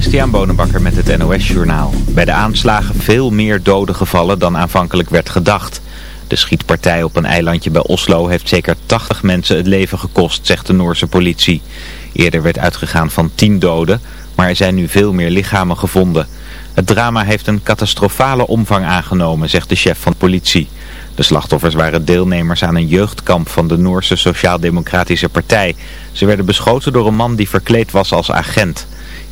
Christian Bonenbakker met het NOS Journaal. Bij de aanslagen veel meer doden gevallen dan aanvankelijk werd gedacht. De schietpartij op een eilandje bij Oslo heeft zeker 80 mensen het leven gekost, zegt de Noorse politie. Eerder werd uitgegaan van 10 doden, maar er zijn nu veel meer lichamen gevonden. Het drama heeft een catastrofale omvang aangenomen, zegt de chef van de politie. De slachtoffers waren deelnemers aan een jeugdkamp van de Noorse Sociaal-Democratische Partij. Ze werden beschoten door een man die verkleed was als agent.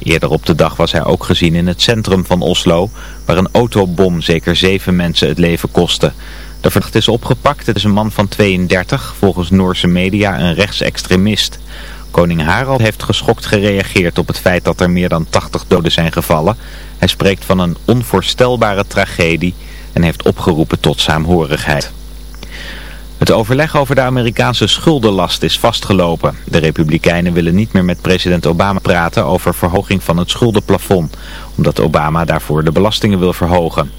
Eerder op de dag was hij ook gezien in het centrum van Oslo, waar een autobom zeker zeven mensen het leven kostte. De verdachte is opgepakt, het is een man van 32, volgens Noorse media een rechtsextremist. Koning Harald heeft geschokt gereageerd op het feit dat er meer dan 80 doden zijn gevallen. Hij spreekt van een onvoorstelbare tragedie en heeft opgeroepen tot saamhorigheid. Het overleg over de Amerikaanse schuldenlast is vastgelopen. De Republikeinen willen niet meer met president Obama praten over verhoging van het schuldenplafond, omdat Obama daarvoor de belastingen wil verhogen.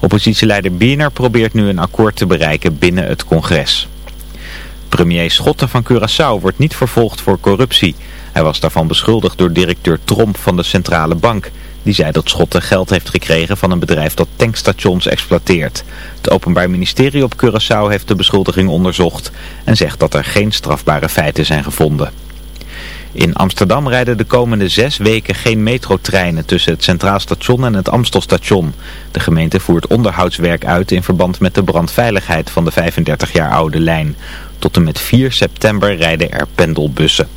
Oppositieleider Biener probeert nu een akkoord te bereiken binnen het congres. Premier Schotten van Curaçao wordt niet vervolgd voor corruptie. Hij was daarvan beschuldigd door directeur Tromp van de Centrale Bank... Die zei dat Schotten geld heeft gekregen van een bedrijf dat tankstations exploiteert. Het Openbaar Ministerie op Curaçao heeft de beschuldiging onderzocht en zegt dat er geen strafbare feiten zijn gevonden. In Amsterdam rijden de komende zes weken geen metrotreinen tussen het Centraal Station en het Amstelstation. De gemeente voert onderhoudswerk uit in verband met de brandveiligheid van de 35 jaar oude lijn. Tot en met 4 september rijden er pendelbussen.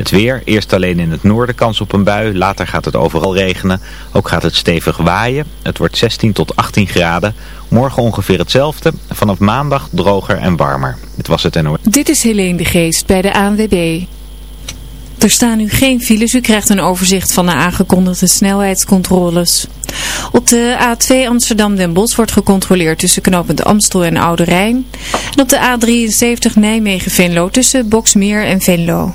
Het weer, eerst alleen in het noorden kans op een bui, later gaat het overal regenen. Ook gaat het stevig waaien. Het wordt 16 tot 18 graden. Morgen ongeveer hetzelfde. Vanaf maandag droger en warmer. Dit was het NOS. Dit is Helene de Geest bij de ANWB. Er staan nu geen files. U krijgt een overzicht van de aangekondigde snelheidscontroles. Op de A2 Amsterdam-Den Bosch wordt gecontroleerd tussen knooppunt Amstel en Oude Rijn. En op de A73 Nijmegen-Venlo tussen Boksmeer en Venlo.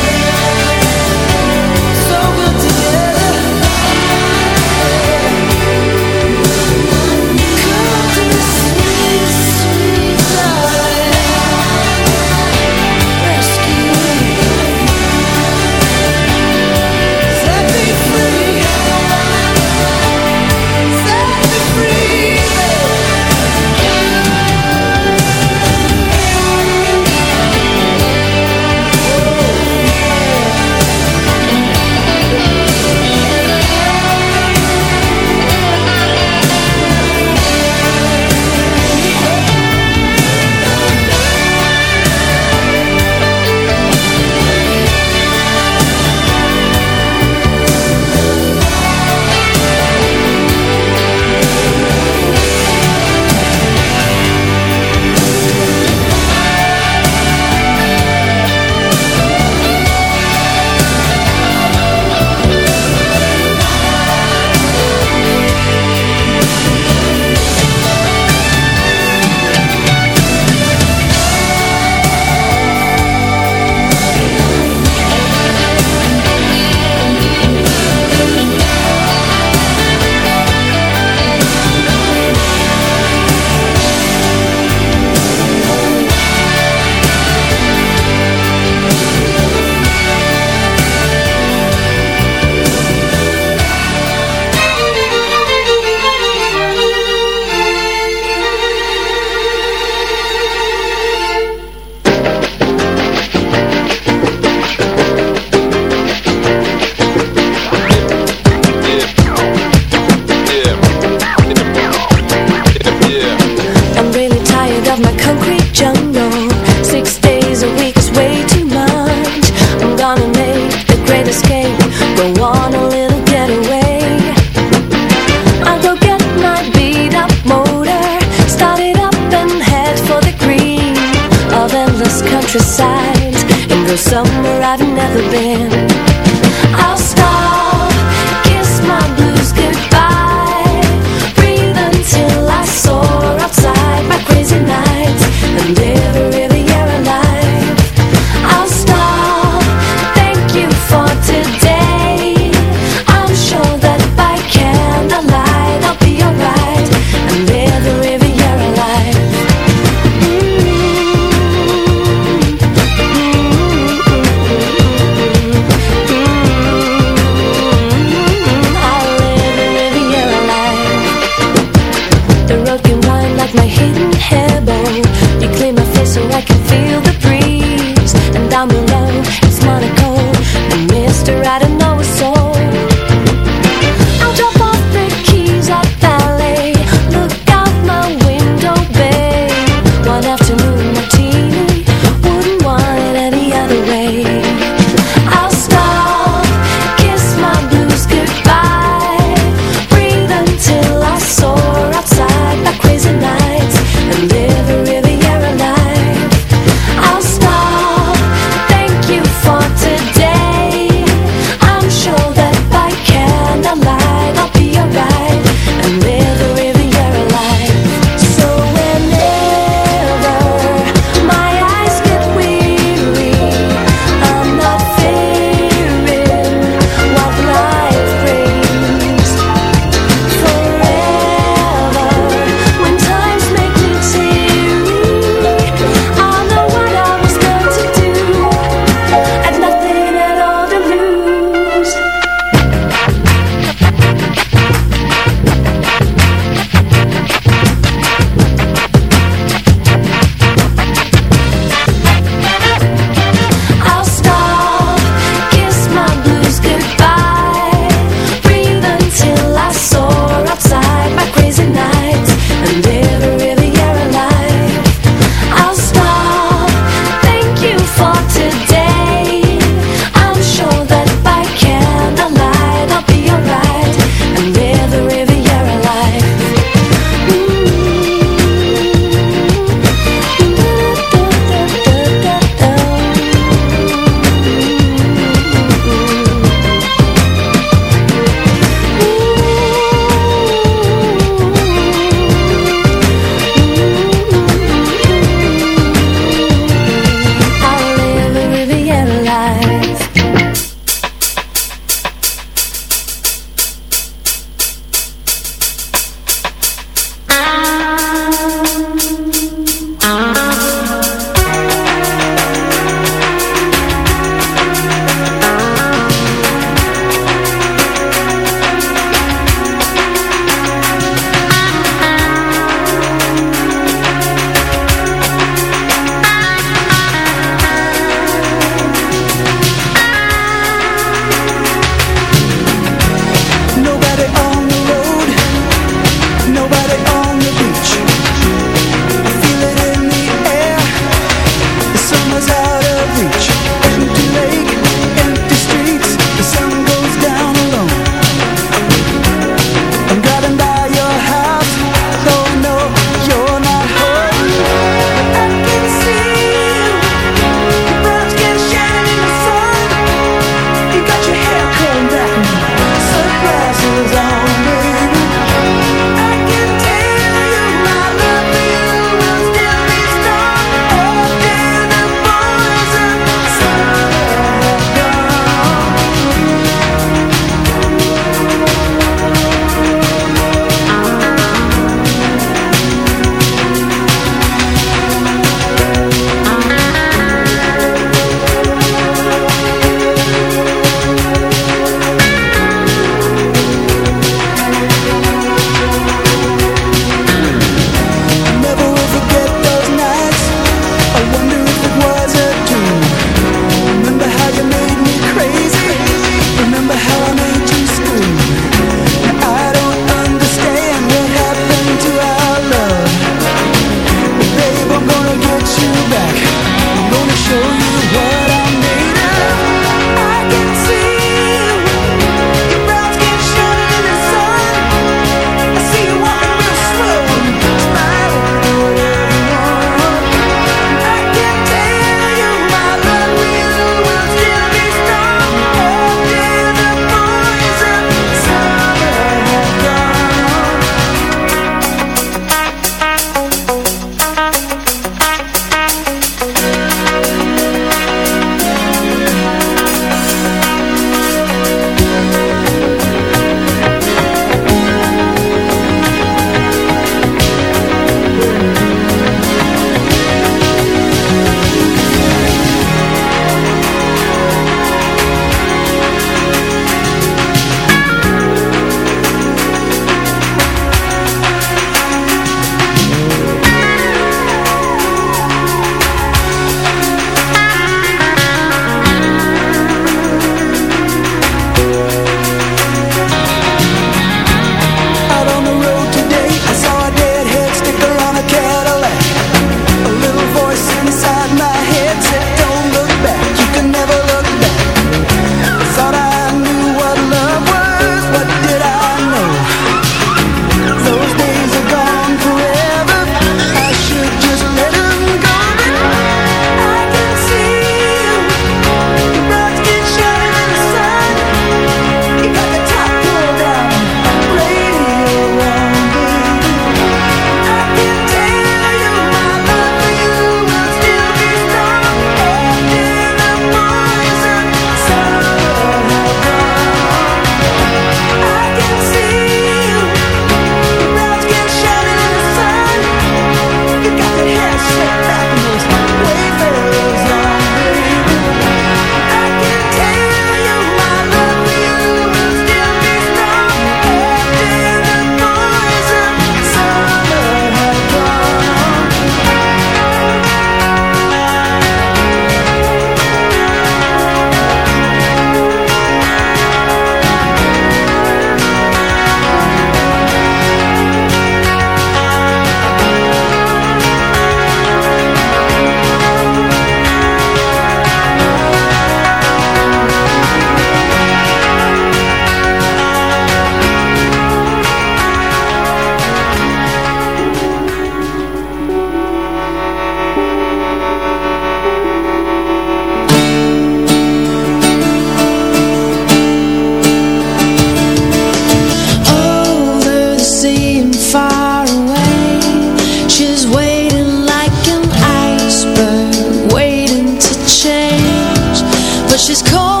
cold.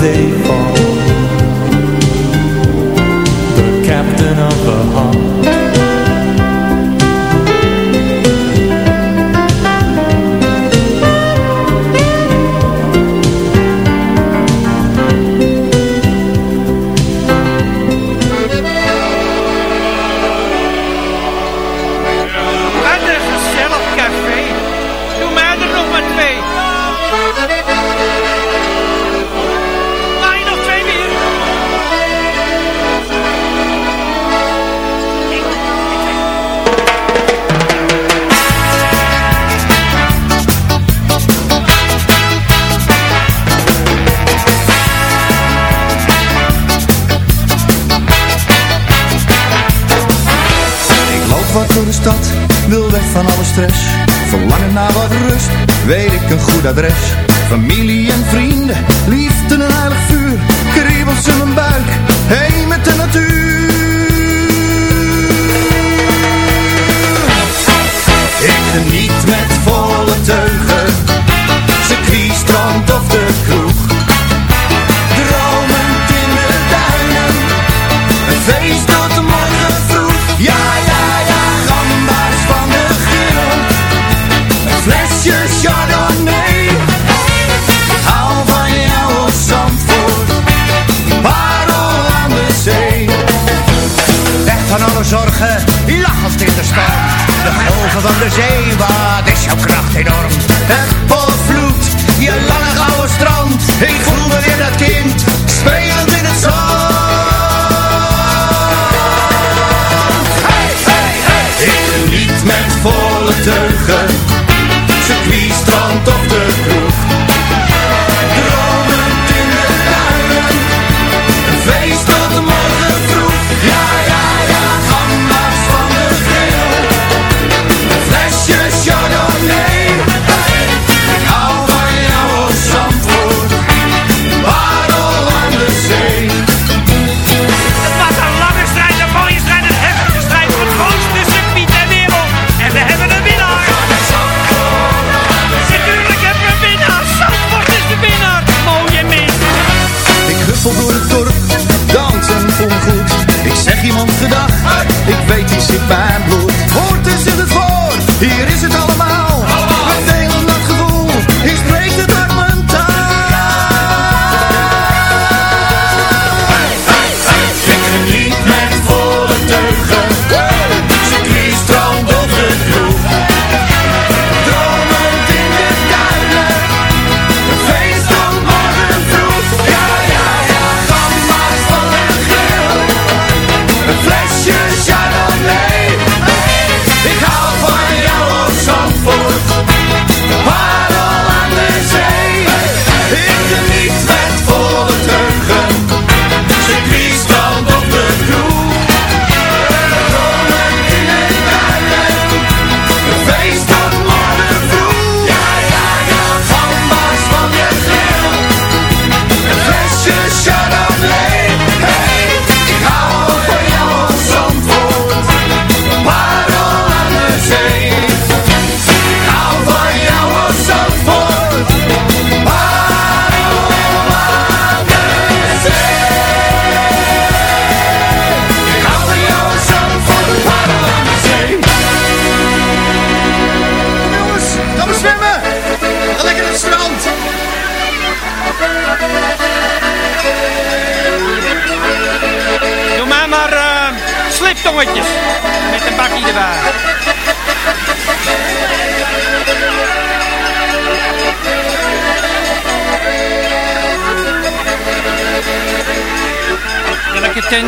day for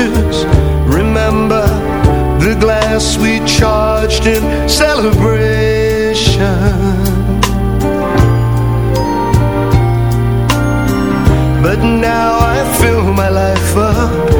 pictures. Remember the glass we charged in celebration. But now I fill my life up